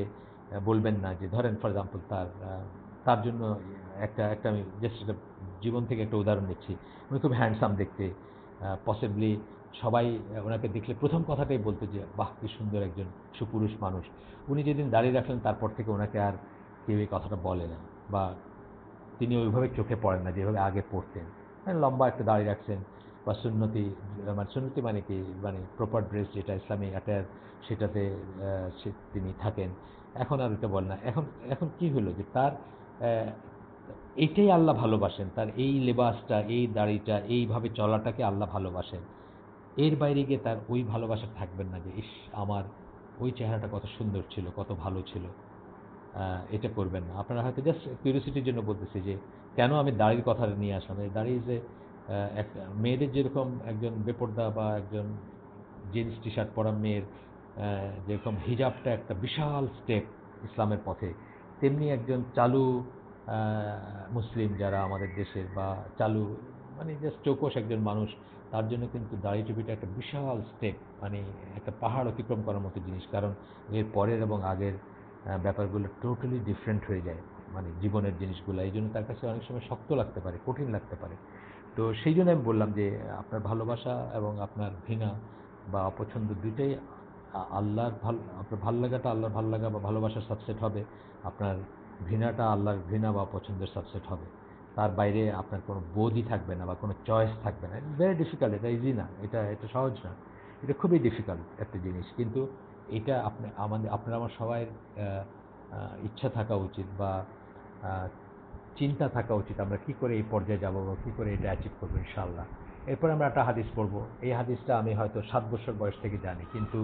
বলবেন না যে, ধরেন ফর এক্সাম্পল তার তার জন্য একটা একটা আমি জাস্ট জীবন থেকে একটা উদাহরণ দিচ্ছি, উনি খুব হ্যান্ডসাম দেখতে পসিবলি সবাই ওনাকে দেখলে প্রথম কথাটাই বলতো যে বাহ কি সুন্দর একজন সুপুরুষ মানুষ। উনি যেদিন দাঁড়িয়ে রাখলেন তারপর থেকে ওনাকে আর কেউ এই কথাটা বলে না বা তিনি ওইভাবে চোখে পড়েন না যেভাবে আগে পড়তেন। হ্যাঁ, লম্বা একটা দাঁড়িয়ে রাখছেন বা সুন্নতি মানে সুন্নতি মানে কি? মানে প্রপার ড্রেস যেটা ইসলামী অ্যাটায়ার সেটাতে তিনি থাকেন। এখন আর ওটা বল না। এখন এখন কি হলো যে তার এটাই আল্লাহ ভালোবাসেন। তার এই লেবাসটা এই দাড়িটা এইভাবে চলাটাকে আল্লাহ ভালোবাসেন। এর বাইরে গিয়ে তার ওই ভালোবাসা থাকবেন না যে, ইস, আমার ওই চেহারাটা কত সুন্দর ছিল, কত ভালো ছিল। এটা করবেন না। আপনারা হয়তো জাস্ট কিউরিয়াসিটির জন্য বলতেছি যে, কেন আমি দাড়ির কথা নিয়ে আসলাম? দাড়ি যে একটা মেয়েদের যেরকম একজন বেপর্দা বা একজন জিন্স টি শার্ট পরা মেয়ের যেরকম হিজাবটা একটা বিশাল স্টেপ ইসলামের পথে, তেমনি একজন চালু মুসলিম যারা আমাদের দেশের বা চালু মানে জাস্ট চৌকস একজন মানুষ তার জন্য কিন্তু দাড়ি টুপিটা একটা বিশাল স্টেপ মানে একটা পাহাড় অতিক্রম করার মতো জিনিস। কারণ এর পরের এবং আগের ব্যাপারগুলো টোটালি ডিফারেন্ট হয়ে যায় মানে জীবনের জিনিসগুলো। এই জন্য তার কাছে অনেক সময় শক্ত লাগতে পারে, কঠিন লাগতে পারে। তো সেই জন্য আমি বললাম যে, আপনার ভালোবাসা এবং আপনার ঘৃণা বা অপছন্দ দুইটাই আল্লাহর ভালো, আপনার ভালো লাগাটা আল্লাহর ভালো লাগা বা ভালোবাসার সাবসেট হবে। আপনার ঘৃণাটা আল্লাহর ঘৃণা বা পছন্দের সাবসেট হবে। তার বাইরে আপনার কোনো বোধই থাকবে না বা কোনো চয়েস থাকবে না। ভেরি ডিফিকাল্ট এটা ইজি না, এটা এটা সহজ না। এটা খুবই ডিফিকাল্ট একটা জিনিস। কিন্তু এটা আপনি, আমাদের, আপনার, আমার সবাই ইচ্ছা থাকা উচিত বা চিন্তা থাকা উচিত আমরা কি করে এই পর্যায়ে যাব বা কী করে এটা অ্যাচিভ করব ইনশাল্লাহ এরপর আমরা একটা হাদিস পড়ব। এই হাদিসটা আমি হয়তো সাত বছর বয়স থেকে জানি, কিন্তু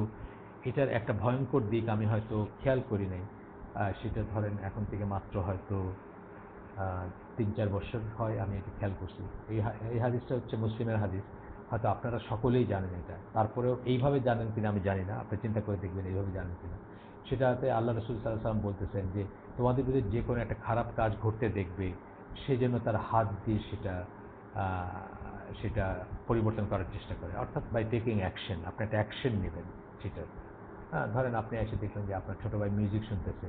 এটার একটা ভয়ঙ্কর দিক আমি হয়তো খেয়াল করি নাই। সেটা ধরেন এখন থেকে মাত্র হয়তো তিন চার বছর হয় আমি এটা খেয়াল করছি। এই এই হাদিসটা হচ্ছে মুসলিমের হাদিস। হয়তো আপনারা সকলেই জানেন এটা। তারপরেও এইভাবে জানেন কিনা আমি জানি না। আপনি চিন্তা করে দেখবেন এইভাবে জানেন কিনা। সেটাতে আল্লাহ রসুল সাল্লাহ সাল্লাম বলতেছেন যে, তোমাদের বিরুদ্ধে যে কোনো একটা খারাপ কাজ ঘটতে দেখবে, সে যেন তার হাত দিয়ে সেটা সেটা পরিবর্তন করার চেষ্টা করে। অর্থাৎ বাই টেকিং অ্যাকশন আপনি একটা অ্যাকশন নেবেন সেটা। হ্যাঁ ধরেন আপনি এসে দেখলেন যে আপনার ছোটো ভাই মিউজিক শুনতেছে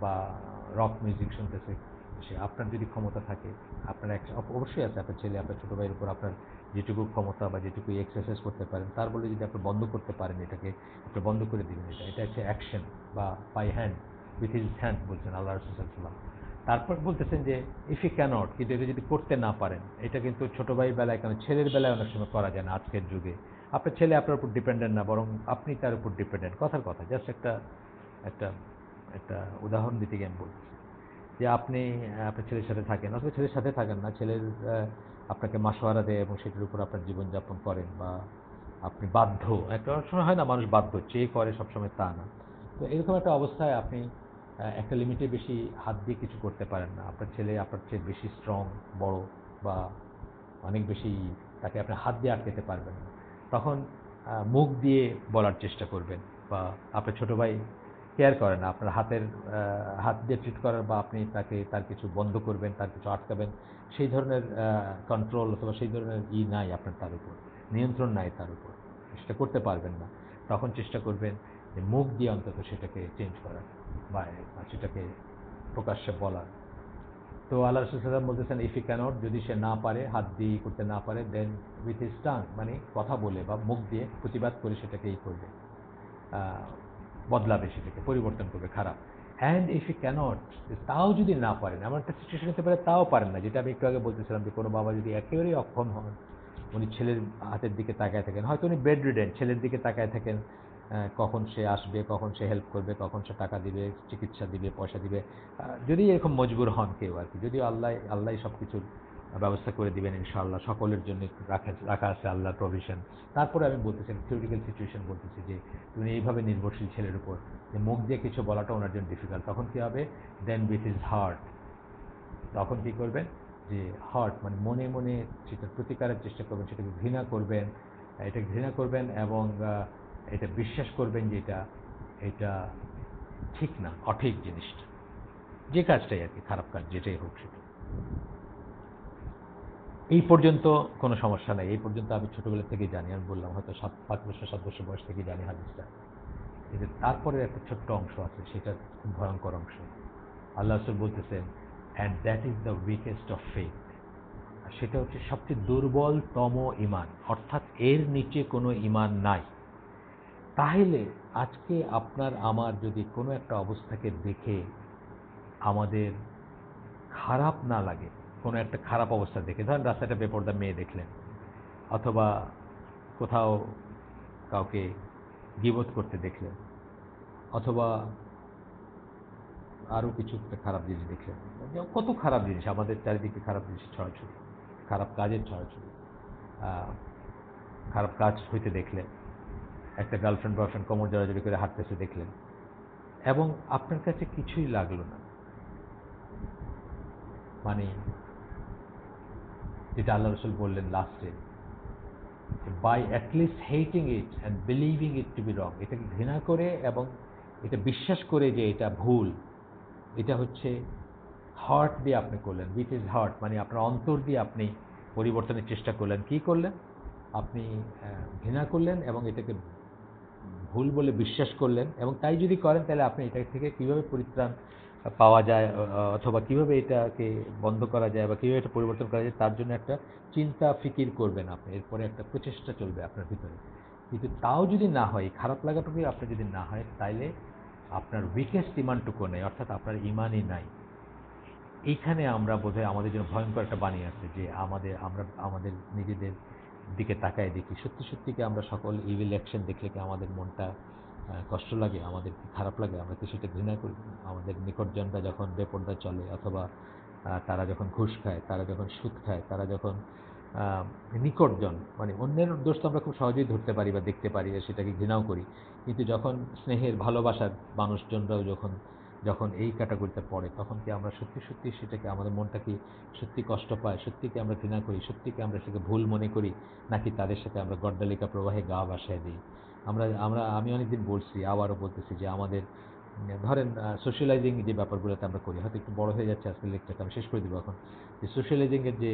বা রক মিউজিক শুনতেছে। সে আপনার যদি ক্ষমতা থাকে, আপনার এক অবশ্যই আছে, আপনার ছেলে, আপনার ছোটো ভাইয়ের উপর আপনার যেটুকু ক্ষমতা বা যেটুকু এক্সারসাইজ করতে পারেন, তার বলে যদি আপনি বন্ধ করতে পারেন এটাকে, আপনি বন্ধ করে দিবেন এটা। এটা হচ্ছে অ্যাকশন বা by hand with his hand বলছেন আল্লাহ রসুল্লাম তারপর বলতেছেন যে ইফ ইউ ক্যানট কিন্তু এটা যদি করতে না পারেন, এটা কিন্তু ছোটো ভাইয়ের বেলায় কেন, ছেলের বেলায় অনেক সময় করা যায় না আজকের যুগে। আপনার ছেলে আপনার উপর ডিপেন্ডেন্ট না, বরং আপনি তার উপর ডিপেন্ডেন্ট কথার কথা জাস্ট একটা একটা একটা উদাহরণ দিতে গিয়ে আমি বলছি। যে আপনি আপনার ছেলের সাথে থাকেন। অথবা ছেলের সাথে থাকেন না, ছেলের আপনাকে মাসোয়ারা দেয় এবং সেটির উপর আপনার জীবনযাপন করেন বা আপনি বাধ্য। একটা সময় হয় না, মানুষ বাধ্য চেয়ে করে সবসময় তা না। তো এরকম একটা অবস্থায় আপনি একটা লিমিটে বেশি হাত দিয়ে কিছু করতে পারেন না। আপনার ছেলে আপনার চেয়ে বেশি স্ট্রং বড় বা অনেক বেশি তাকে আপনি হাত দিয়ে আটকাতে পারবেন তখন মুখ দিয়ে বলার চেষ্টা করবেন বা আপনার ছোটো ভাই কেয়ার করে না, আপনার হাতের হাত দিয়ে ট্রিট করার বা আপনি তাকে, তার কিছু বন্ধ করবেন, তার কিছু আটকাবেন, সেই ধরনের কন্ট্রোল অথবা সেই ধরনের ই নাই আপনার তার উপর, নিয়ন্ত্রণ নাই তার উপর, সেটা করতে পারবেন না। তখন চেষ্টা করবেন যে মুখ দিয়ে অন্তত সেটাকে চেঞ্জ করার বা সেটাকে প্রকাশ্যে বলার। তো আল্লাহ রসুলাম বলতেছেন ইফ ই ক্যানট যদি সে না পারে, হাত দিয়ে করতে না পারে দেন উইথ ইস টাং মানে কথা বলে বা মুখ দিয়ে প্রতিবাদ করে সেটাকে এই করবে। বদলাবে সেটাকে, পরিবর্তন করবে, খারাপ। অ্যান্ড ইফ ই ক্যানট তাও যদি না পারেন, এমন একটা সিচুয়েশন হতে পারে, তাও পারেন না, যেটা আমি একটু আগে বলতেছিলাম যে কোনো বাবা যদি একেবারেই অক্ষম হন, উনি ছেলের হাতের দিকে তাকায় থাকেন, হয়তো উনি বেড রিডেন ছেলের দিকে তাকায় থাকেন কখন সে আসবে, কখন সে হেল্প করবে, কখন সে টাকা দিবে, চিকিৎসা দিবে, পয়সা দিবে যদি এরকম মজবুর হন কেউ আর কি যদিও আল্লাহ আল্লাহ সব কিছুর ব্যবস্থা করে দিবেন ইনশাআল্লাহ, সকলের জন্য রাখা রাখা আছে আল্লাহর প্রভিশন তারপরে আমি বলতেছি থিওরিক্যাল সিচুয়েশন বলতেছি যে, তুমি এইভাবে নির্ভরশীল ছেলের উপর যে মুখ দিয়ে কিছু বলাটা ওনার জন্য ডিফিকাল্ট তখন কী হবে? দেন উইথ ইজ হার্ট তখন কী করবেন? যে হার্ট মানে মনে মনে সেটার প্রতিকারের চেষ্টা করবেন, সেটাকে ঘৃণা করবেন এটা ঘৃণা করবেন এবং এটা বিশ্বাস করবেন যে এটা এটা ঠিক না অঠিক জিনিসটা। যে কাজটাই আর কি, খারাপ কাজ যেটাই হোক সেটা। এই পর্যন্ত কোনো সমস্যা নাই। এই পর্যন্ত আমি ছোটবেলা থেকে জানি, আমি বললাম হয়তো সাত, পাঁচ বছর, সাত বছর বয়স থেকে জানি হাদিসটা। কিন্তু তারপরে একটা ছোট্ট অংশ আছে, সেটা খুব ভয়ঙ্কর অংশ। আল্লাহ রসুল বলতেছেন and that is the weakest of faith সেটা হচ্ছে সবচেয়ে দুর্বলতম ইমান অর্থাৎ এর নিচে কোনো ইমান নাই। তাহলে আজকে আপনার, আমার যদি কোনো একটা অবস্থাকে দেখে আমাদের খারাপ না লাগে কোনো একটা খারাপ অবস্থা দেখে, ধরেন রাস্তাটা বেপর্দা মেয়ে দেখলেন অথবা কোথাও কাউকে গিবোধ করতে দেখলেন অথবা আরও কিছু খারাপ জিনিস দেখলেন কত খারাপ জিনিস, আমাদের চারিদিকে খারাপ জিনিস ছড়াছড়ি, খারাপ কাজের ছড়াছড়ি খারাপ কাজ হইতে দেখলেন একটা গার্লফ্রেন্ড বয়ফ্রেন্ড কোমর জড়াজড়ি করে হাঁটতেছে দেখলেন, এবং আপনার কাছে কিছুই লাগল না। মানে যেটা আল্লাহ রসুল বললেন লাস্টে by at least hating it and believing it to be wrong এটাকে ঘৃণা করে এবং এটা বিশ্বাস করে যে এটা ভুল, এটা হচ্ছে হার্ট দিয়ে আপনি করলেন উইথ ইজ হার্ট মানে আপনার অন্তর দিয়ে আপনি পরিবর্তনের চেষ্টা করলেন, কি করলেন? আপনি ঘৃণা করলেন এবং এটাকে ভুল বলে বিশ্বাস করলেন এবং তাই যদি করেন তাহলে আপনি এটা থেকে কীভাবে পরিত্রাণ পাওয়া যায় অথবা কীভাবে এটাকে বন্ধ করা যায় বা কীভাবে এটা পরিবর্তন করা যায়, তার জন্য একটা চিন্তা ফিকির করবেন আপনি। এরপরে একটা প্রচেষ্টা চলবে আপনার ভিতরে। কিন্তু তাও যদি না হয়, খারাপ লাগাটুকু আপনার যদি না হয়, তাইলে আপনার উইকেস্ট ইমানটুকু নেই, অর্থাৎ আপনার ইমানই নাই। এইখানে আমরা বোধহয় আমাদের জন্য ভয়ঙ্কর একটা বাণী আছে যে আমাদের, আমরা, আমাদের নিজেদের দিকে তাকায় দেখি। সত্যি সত্যি কি আমরা সকল ইভিল অ্যাকশন দেখলে কি আমাদের মনটা কষ্ট লাগে আমাদের খারাপ লাগে, আমরা কি সেটা ঘৃণা করি। আমাদের নিকটজনরা যখন বেপর্দা চলে অথবা তারা যখন ঘুষ খায়, তারা যখন সুদ খায়, তারা যখন নিকটজন মানে অন্যের দোষ তো আমরা খুব সহজেই ধরতে পারি বা দেখতে পারি সেটাকে ঘৃণাও করি। কিন্তু যখন স্নেহের ভালোবাসার মানুষজনরাও যখন যখন এই ক্যাটাগরিতে পড়ে, তখন কি আমরা সত্যি সত্যি সেটাকে আমাদের মনটা কি সত্যি কষ্ট পায় সত্যি কি আমরা ঘৃণা করি সত্যি কি আমরা সেটাকে ভুল মনে করি, নাকি তাদের সাথে আমরা গড্ডালিকা প্রবাহে গা ভাসায় দিই? আমরা আমরা, আমি অনেকদিন বলছি, আবারও বলতেছি যে আমাদের, ধরেন সোশ্যালাইজিং যে ব্যাপারগুলোতে আমরা করি, হয়তো একটু বড় হয়ে যাচ্ছে আজকে লেকচারটা আমি শেষ করে দেবো এখন। যে সোশ্যালাইজিংয়ের যে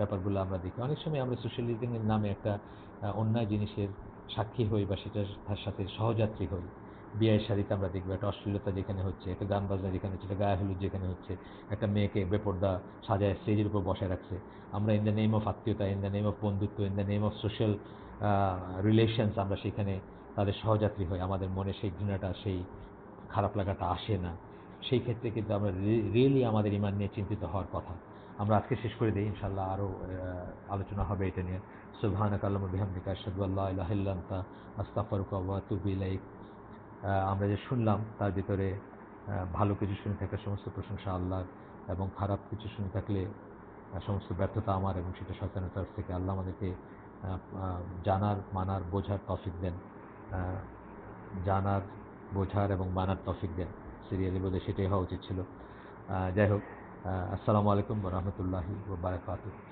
ব্যাপারগুলো আমরা দেখি, অনেক সময় আমরা সোশ্যালাইজিংয়ের নামে একটা অন্যায় জিনিসের সাক্ষী হই বা সেটার, তার সাথে সহযাত্রী হই। বিয়ের শাড়িতে আমরা দেখব একটা অশ্লীলতা যেখানে হচ্ছে, একটা গান বাজনা যেখানে হচ্ছে, একটা গায়ে হলুদ যেখানে হচ্ছে, একটা মেয়েকে বেপর্দা সাজায় স্টেজের উপর বসায় রাখছে। আমরা ইন দ্য নেম অফ আত্মীয়তা ইন দ্য নেম অফ বন্ধুত্ব in the name of social relations আমরা সেখানে তাদের সহযাত্রী হই। আমাদের মনে সেই ঘৃণাটা, সেই খারাপ লাগাটা আসে না। সেই ক্ষেত্রে কিন্তু আমরা রিয়েলি আমাদের ইমান নিয়ে চিন্তিত হওয়ার কথা। আমরা আজকে শেষ করে দিই ইনশাল্লাহ আরও আলোচনা হবে এটা নিয়ে। সুবহানাক আল্লাহু বিহামদিকা, আশহাদু আল্লা ইলাহা ইল্লা ওয়া আতুবু ইলাইক। আমরা যে শুনলাম তার ভিতরে ভালো কিছু শুনে থাকলে সমস্ত প্রশংসা আল্লাহর এবং খারাপ কিছু শুনে থাকলে সমস্ত ব্যর্থতা আমার এবং সেটা শয়তানের তরফ থেকে আল্লাহ আমাদেরকে জানার, মানার, বোঝার তফিক দেন। জানার, বোঝার এবং মানার তফিক দেন। সিরিয়ালি বোধহয় সেটাই হওয়া উচিত ছিল। যাই হোক আসসালামু আলাইকুম রহমতুল্লাহি বারাকাতুহ।